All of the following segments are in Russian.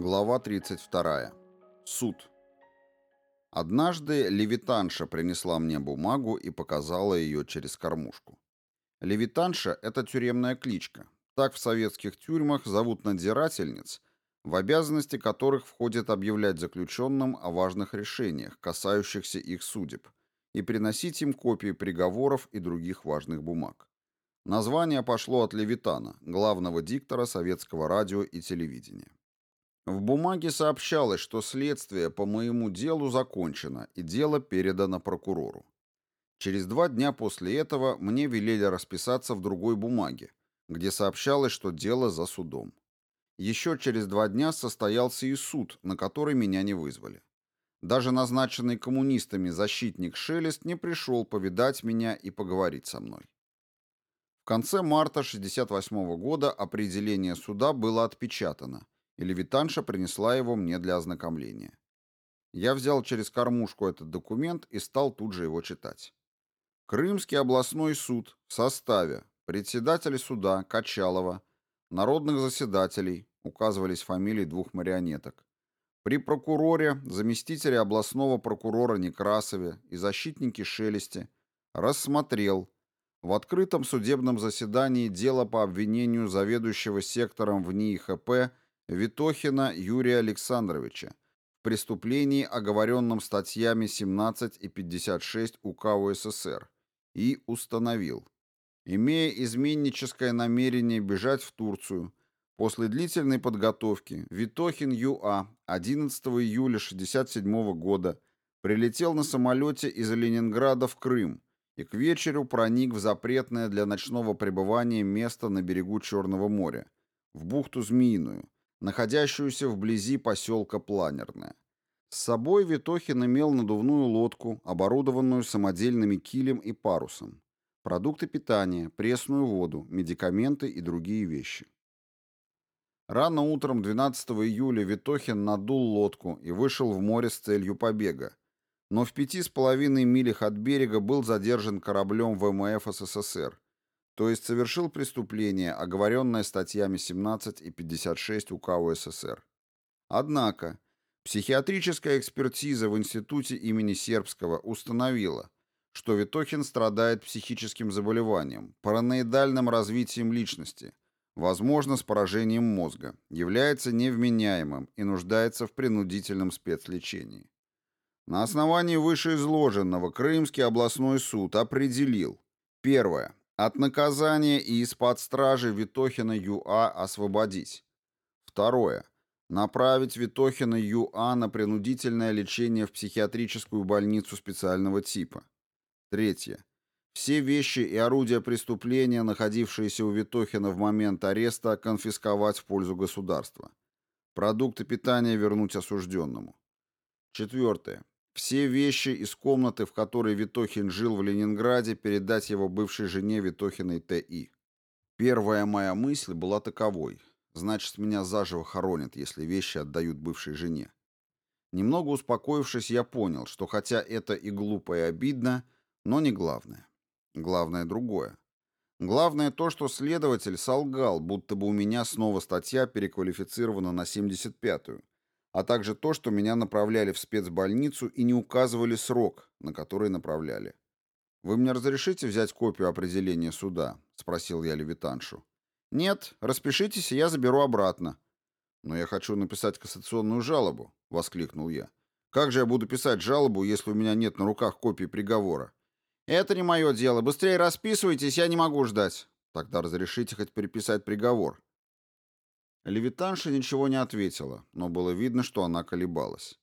Глава 32. Суд. Однажды левитанша принесла мне бумагу и показала ее через кормушку. Левитанша — это тюремная кличка. Так в советских тюрьмах зовут надзирательниц, в обязанности которых входит объявлять заключенным о важных решениях, касающихся их судеб, и приносить им копии приговоров и других важных бумаг. Название пошло от Левитана, главного диктора советского радио и телевидения. В бумаге сообщалось, что следствие по моему делу закончено и дело передано прокурору. Через два дня после этого мне велели расписаться в другой бумаге, где сообщалось, что дело за судом. Еще через два дня состоялся и суд, на который меня не вызвали. Даже назначенный коммунистами защитник Шелест не пришел повидать меня и поговорить со мной. В конце марта 1968 года определение суда было отпечатано, и левитанша принесла его мне для ознакомления. Я взял через кормушку этот документ и стал тут же его читать. Крымский областной суд в составе председателя суда Качалова, народных заседателей, указывались фамилии двух марионеток, при прокуроре, заместителе областного прокурора Некрасове и защитнике Шелесте рассмотрел в открытом судебном заседании дело по обвинению заведующего сектором в НИИХП Витохина Юрия Александровича в преступлении, оговоренном статьями 17 и 56 УК УССР, и установил, имея изменническое намерение бежать в Турцию, после длительной подготовки Витохин Ю.А. 11 июля 1967 года прилетел на самолете из Ленинграда в Крым и к вечеру проник в запретное для ночного пребывания место на берегу Черного моря, в бухту Змеиную, находящуюся вблизи поселка Планерное. С собой Витохин имел надувную лодку, оборудованную самодельными килем и парусом, продукты питания, пресную воду, медикаменты и другие вещи. Рано утром 12 июля Витохин надул лодку и вышел в море с целью побега, но в пяти с половиной милях от берега был задержан кораблем ВМФ СССР, то есть совершил преступление, оговоренное статьями 17 и 56 УК УССР. Однако, психиатрическая экспертиза в институте имени Сербского установила, что Витохин страдает психическим заболеванием, параноидальным развитием личности, возможно, с поражением мозга, является невменяемым и нуждается в принудительном спецлечении. На основании вышеизложенного Крымский областной суд определил Первое. От наказания и из-под стражи Витохина Ю.А. освободить. Второе. Направить Витохина Ю.А. на принудительное лечение в психиатрическую больницу специального типа. Третье. Все вещи и орудия преступления, находившиеся у Витохина в момент ареста, конфисковать в пользу государства. Продукты питания вернуть осужденному. Четвертое. Все вещи из комнаты, в которой Витохин жил в Ленинграде, передать его бывшей жене Витохиной Т.И. Первая моя мысль была таковой. Значит, меня заживо хоронят, если вещи отдают бывшей жене. Немного успокоившись, я понял, что хотя это и глупо и обидно, но не главное. Главное другое. Главное то, что следователь солгал, будто бы у меня снова статья переквалифицирована на 75-ю, а также то, что меня направляли в спецбольницу и не указывали срок, на который направляли. «Вы мне разрешите взять копию определения суда?» — спросил я Левитаншу. «Нет, распишитесь, и я заберу обратно». «Но я хочу написать кассационную жалобу», — воскликнул я. «Как же я буду писать жалобу, если у меня нет на руках копии приговора?» «Это не мое дело. Быстрее расписывайтесь, я не могу ждать». «Тогда разрешите хоть переписать приговор». Левитанша ничего не ответила, но было видно, что она колебалась.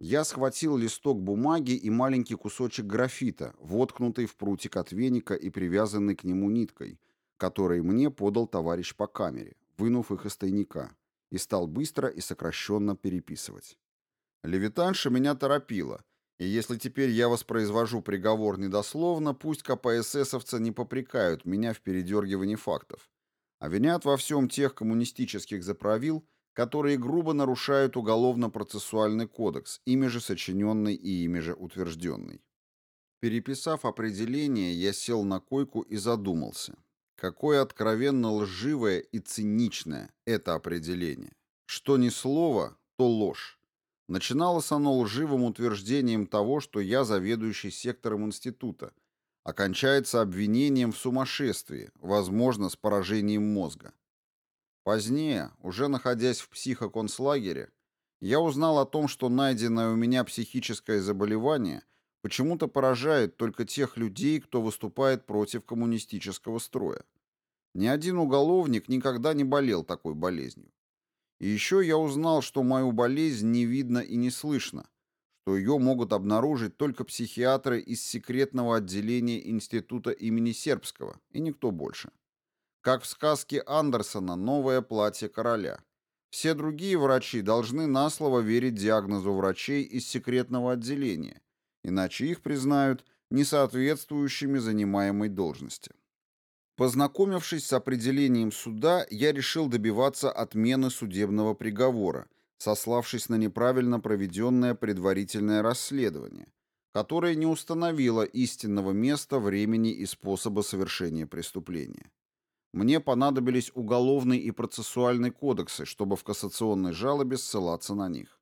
Я схватил листок бумаги и маленький кусочек графита, воткнутый в прутик от веника и привязанный к нему ниткой, который мне подал товарищ по камере, вынув их из тайника, и стал быстро и сокращенно переписывать. Левитанша меня торопила, и если теперь я воспроизвожу приговор недословно, пусть КПССовцы не попрекают меня в передергивании фактов, а винят во всем тех коммунистических заправил, которые грубо нарушают уголовно-процессуальный кодекс, ими же сочиненный и ими же утвержденный. Переписав определение, я сел на койку и задумался. Какое откровенно лживое и циничное это определение. Что ни слово, то ложь. Начиналось оно лживым утверждением того, что я заведующий сектором института, окончается обвинением в сумасшествии, возможно, с поражением мозга. Позднее, уже находясь в психоконцлагере, я узнал о том, что найденное у меня психическое заболевание почему-то поражает только тех людей, кто выступает против коммунистического строя. Ни один уголовник никогда не болел такой болезнью. И еще я узнал, что мою болезнь не видно и не слышно, что ее могут обнаружить только психиатры из секретного отделения института имени Сербского и никто больше. Как в сказке Андерсона «Новое платье короля». Все другие врачи должны на слово верить диагнозу врачей из секретного отделения, иначе их признают несоответствующими занимаемой должности. Познакомившись с определением суда, я решил добиваться отмены судебного приговора, сославшись на неправильно проведенное предварительное расследование, которое не установило истинного места, времени и способа совершения преступления. Мне понадобились уголовный и процессуальный кодексы, чтобы в кассационной жалобе ссылаться на них.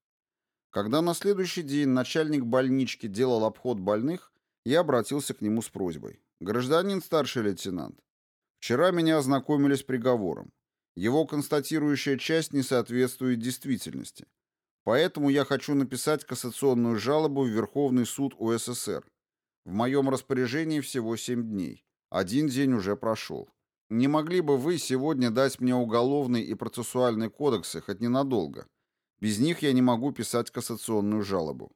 Когда на следующий день начальник больнички делал обход больных, я обратился к нему с просьбой. «Гражданин старший лейтенант, вчера меня ознакомили с приговором. Его констатирующая часть не соответствует действительности. Поэтому я хочу написать кассационную жалобу в Верховный суд УССР. В моем распоряжении всего 7 дней. Один день уже прошел. Не могли бы вы сегодня дать мне уголовный и процессуальный кодексы хоть ненадолго? Без них я не могу писать кассационную жалобу.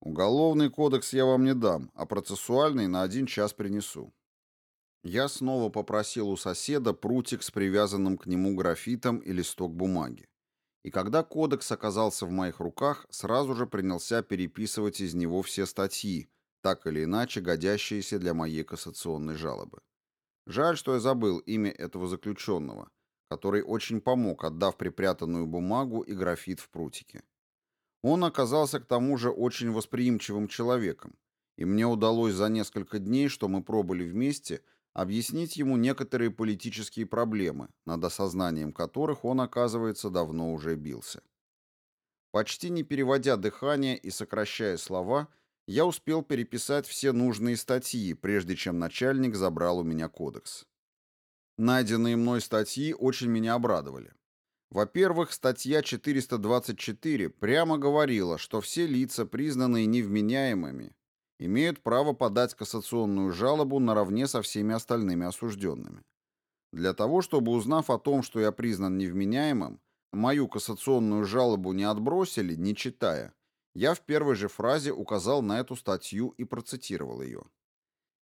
Уголовный кодекс я вам не дам, а процессуальный на один час принесу. Я снова попросил у соседа прутик с привязанным к нему графитом и листок бумаги. И когда кодекс оказался в моих руках, сразу же принялся переписывать из него все статьи, так или иначе годящиеся для моей кассационной жалобы. Жаль, что я забыл имя этого заключенного, который очень помог, отдав припрятанную бумагу и графит в прутике. Он оказался к тому же очень восприимчивым человеком, и мне удалось за несколько дней, что мы пробыли вместе, объяснить ему некоторые политические проблемы, над осознанием которых он, оказывается, давно уже бился. Почти не переводя дыхание и сокращая слова, я успел переписать все нужные статьи, прежде чем начальник забрал у меня кодекс. Найденные мной статьи очень меня обрадовали. Во-первых, статья 424 прямо говорила, что все лица, признанные невменяемыми, имеют право подать кассационную жалобу наравне со всеми остальными осужденными. Для того, чтобы, узнав о том, что я признан невменяемым, мою кассационную жалобу не отбросили, не читая, я в первой же фразе указал на эту статью и процитировал ее.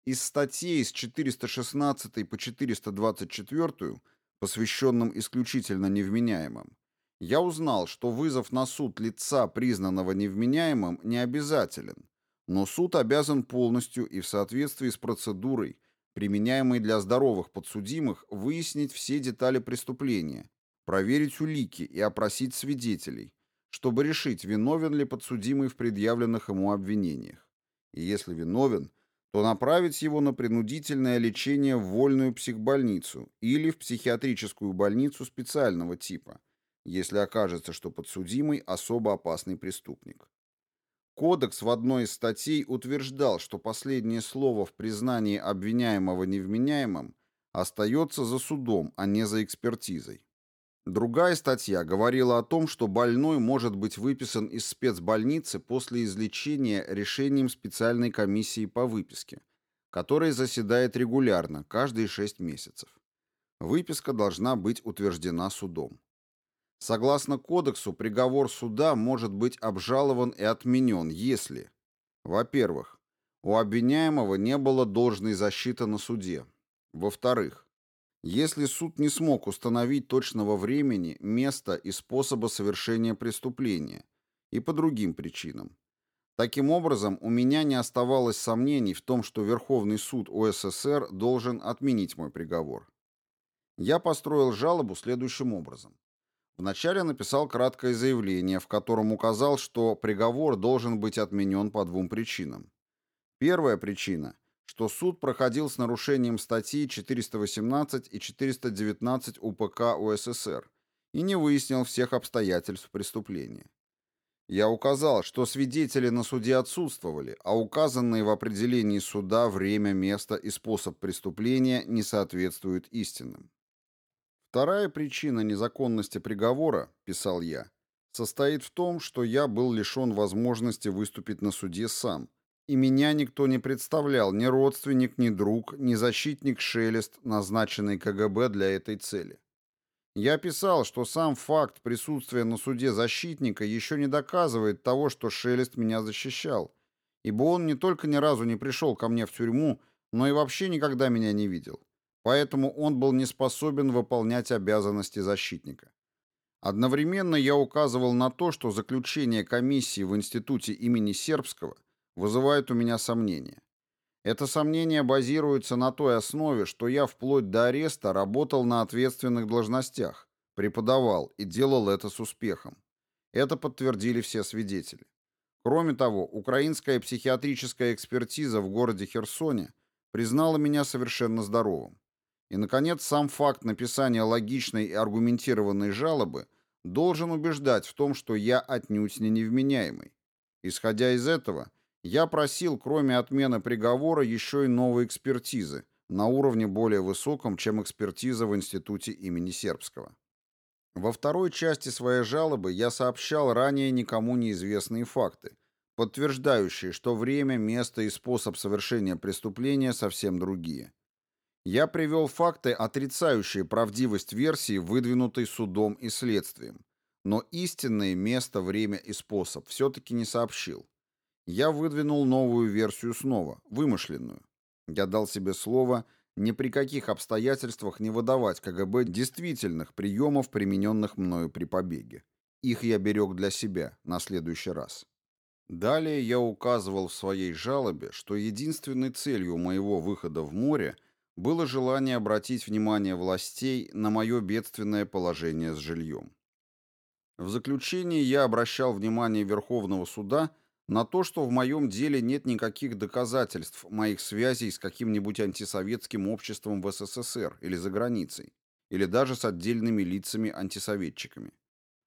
Из статей с 416 по 424, посвященным исключительно невменяемым, я узнал, что вызов на суд лица, признанного невменяемым, не обязателен, но суд обязан полностью и в соответствии с процедурой, применяемой для здоровых подсудимых, выяснить все детали преступления, проверить улики и опросить свидетелей, чтобы решить, виновен ли подсудимый в предъявленных ему обвинениях. И если виновен, то направить его на принудительное лечение в вольную психбольницу или в психиатрическую больницу специального типа, если окажется, что подсудимый особо опасный преступник. Кодекс в одной из статей утверждал, что последнее слово в признании обвиняемого невменяемым остается за судом, а не за экспертизой. Другая статья говорила о том, что больной может быть выписан из спецбольницы после излечения решением специальной комиссии по выписке, которая заседает регулярно, каждые 6 месяцев. Выписка должна быть утверждена судом. Согласно кодексу, приговор суда может быть обжалован и отменен, если, во-первых, у обвиняемого не было должной защиты на суде, во-вторых, если суд не смог установить точного времени, места и способа совершения преступления, и по другим причинам. Таким образом, у меня не оставалось сомнений в том, что Верховный суд УССР должен отменить мой приговор. Я построил жалобу следующим образом. Вначале написал краткое заявление, в котором указал, что приговор должен быть отменен по двум причинам. Первая причина, что суд проходил с нарушением статей 418 и 419 УПК УССР и не выяснил всех обстоятельств преступления. Я указал, что свидетели на суде отсутствовали, а указанные в определении суда время, место и способ преступления не соответствуют истинным. Вторая причина незаконности приговора, писал я, состоит в том, что я был лишен возможности выступить на суде сам, и меня никто не представлял, ни родственник, ни друг, ни защитник Шелест, назначенный КГБ для этой цели. Я писал, что сам факт присутствия на суде защитника еще не доказывает того, что Шелест меня защищал, ибо он не только ни разу не пришел ко мне в тюрьму, но и вообще никогда меня не видел. Поэтому он был не способен выполнять обязанности защитника. Одновременно я указывал на то, что заключение комиссии в институте имени Сербского вызывает у меня сомнения. Это сомнение базируется на той основе, что я вплоть до ареста работал на ответственных должностях, преподавал и делал это с успехом. Это подтвердили все свидетели. Кроме того, украинская психиатрическая экспертиза в городе Херсоне признала меня совершенно здоровым. И, наконец, сам факт написания логичной и аргументированной жалобы должен убеждать в том, что я отнюдь не невменяемый. Исходя из этого, я просил, кроме отмены приговора, еще и новой экспертизы на уровне более высоком, чем экспертиза в институте имени Сербского. Во второй части своей жалобы я сообщал ранее никому неизвестные факты, подтверждающие, что время, место и способ совершения преступления совсем другие. Я привел факты, отрицающие правдивость версии, выдвинутой судом и следствием, но истинное место, время и способ все-таки не сообщил. Я выдвинул новую версию снова, вымышленную. Я дал себе слово ни при каких обстоятельствах не выдавать КГБ действительных приемов, примененных мною при побеге. Их я берег для себя на следующий раз. Далее я указывал в своей жалобе, что единственной целью моего выхода в море было желание обратить внимание властей на мое бедственное положение с жильем. В заключении я обращал внимание Верховного суда на то, что в моем деле нет никаких доказательств моих связей с каким-нибудь антисоветским обществом в СССР или за границей, или даже с отдельными лицами-антисоветчиками.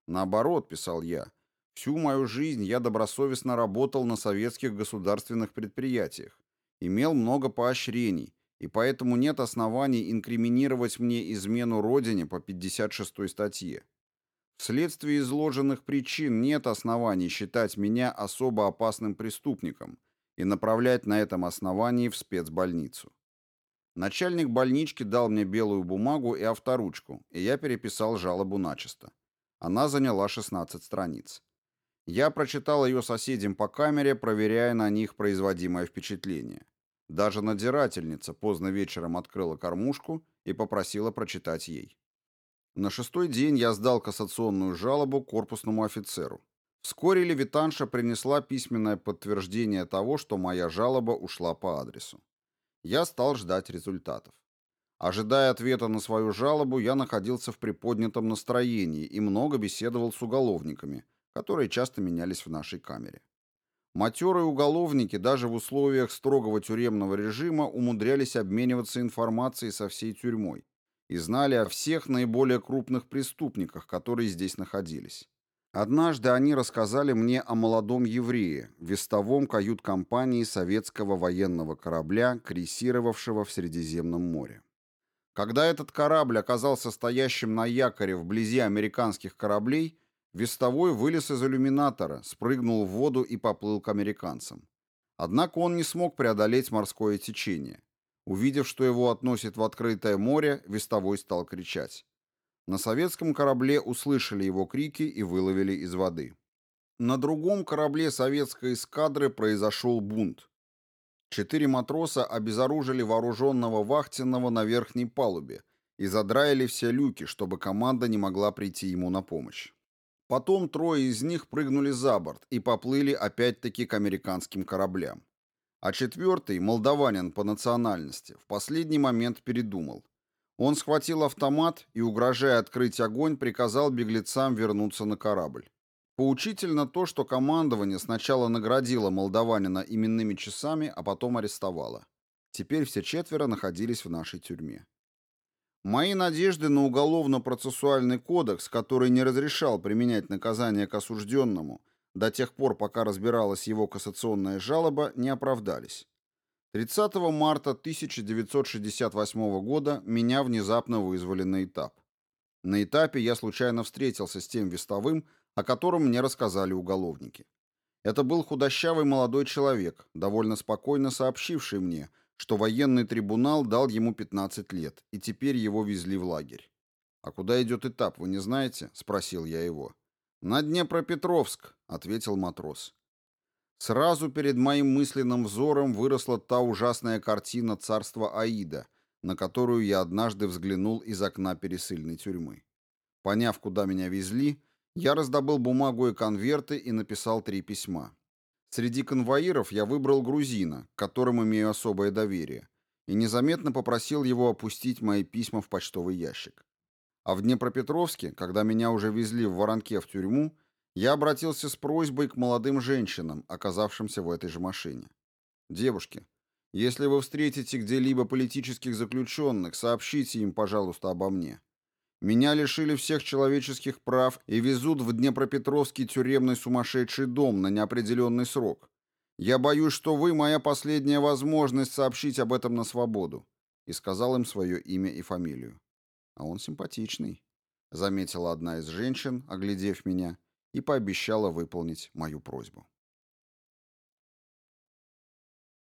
Наоборот, писал я, всю мою жизнь я добросовестно работал на советских государственных предприятиях, имел много поощрений, и поэтому нет оснований инкриминировать мне измену Родине по 56 статье. Вследствие изложенных причин нет оснований считать меня особо опасным преступником и направлять на этом основании в спецбольницу. Начальник больнички дал мне белую бумагу и авторучку, и я переписал жалобу начисто. Она заняла 16 страниц. Я прочитал ее соседям по камере, проверяя на них производимое впечатление. Даже надзирательница поздно вечером открыла кормушку и попросила прочитать ей. На шестой день я сдал кассационную жалобу корпусному офицеру. Вскоре Левитанша принесла письменное подтверждение того, что моя жалоба ушла по адресу. Я стал ждать результатов. Ожидая ответа на свою жалобу, я находился в приподнятом настроении и много беседовал с уголовниками, которые часто менялись в нашей камере. Матерые уголовники даже в условиях строгого тюремного режима умудрялись обмениваться информацией со всей тюрьмой, и знали о всех наиболее крупных преступниках, которые здесь находились. Однажды они рассказали мне о молодом еврее, вестовом кают-компании советского военного корабля, крейсировавшего в Средиземном море. Когда этот корабль оказался стоящим на якоре вблизи американских кораблей, вестовой вылез из иллюминатора, спрыгнул в воду и поплыл к американцам. Однако он не смог преодолеть морское течение. Увидев, что его относит в открытое море, вестовой стал кричать. На советском корабле услышали его крики и выловили из воды. На другом корабле советской эскадры произошел бунт. Четыре матроса обезоружили вооруженного вахтенного на верхней палубе и задраили все люки, чтобы команда не могла прийти ему на помощь. Потом трое из них прыгнули за борт и поплыли опять-таки к американским кораблям. А четвертый, молдаванин по национальности, в последний момент передумал. Он схватил автомат и, угрожая открыть огонь, приказал беглецам вернуться на корабль. Поучительно то, что командование сначала наградило молдаванина именными часами, а потом арестовало. Теперь все четверо находились в нашей тюрьме. Мои надежды на уголовно-процессуальный кодекс, который не разрешал применять наказание к осужденному до тех пор, пока разбиралась его кассационная жалоба, не оправдались. 30 марта 1968 года меня внезапно вызвали на этап. На этапе я случайно встретился с тем вестовым, о котором мне рассказали уголовники. Это был худощавый молодой человек, довольно спокойно сообщивший мне, что военный трибунал дал ему 15 лет, и теперь его везли в лагерь. «А куда идет этап, вы не знаете?» — спросил я его. «На Днепропетровск», — ответил матрос. Сразу перед моим мысленным взором выросла та ужасная картина царства Аида, на которую я однажды взглянул из окна пересыльной тюрьмы. Поняв, куда меня везли, я раздобыл бумагу и конверты и написал три письма. Среди конвоиров я выбрал грузина, к которому имею особое доверие, и незаметно попросил его опустить мои письма в почтовый ящик. А в Днепропетровске, когда меня уже везли в Воронке в тюрьму, я обратился с просьбой к молодым женщинам, оказавшимся в этой же машине. «Девушки, если вы встретите где-либо политических заключенных, сообщите им, пожалуйста, обо мне. Меня лишили всех человеческих прав и везут в Днепропетровский тюремный сумасшедший дом на неопределенный срок. Я боюсь, что вы моя последняя возможность сообщить об этом на свободу». И сказал им свое имя и фамилию. «А он симпатичный», — заметила одна из женщин, оглядев меня, — и пообещала выполнить мою просьбу.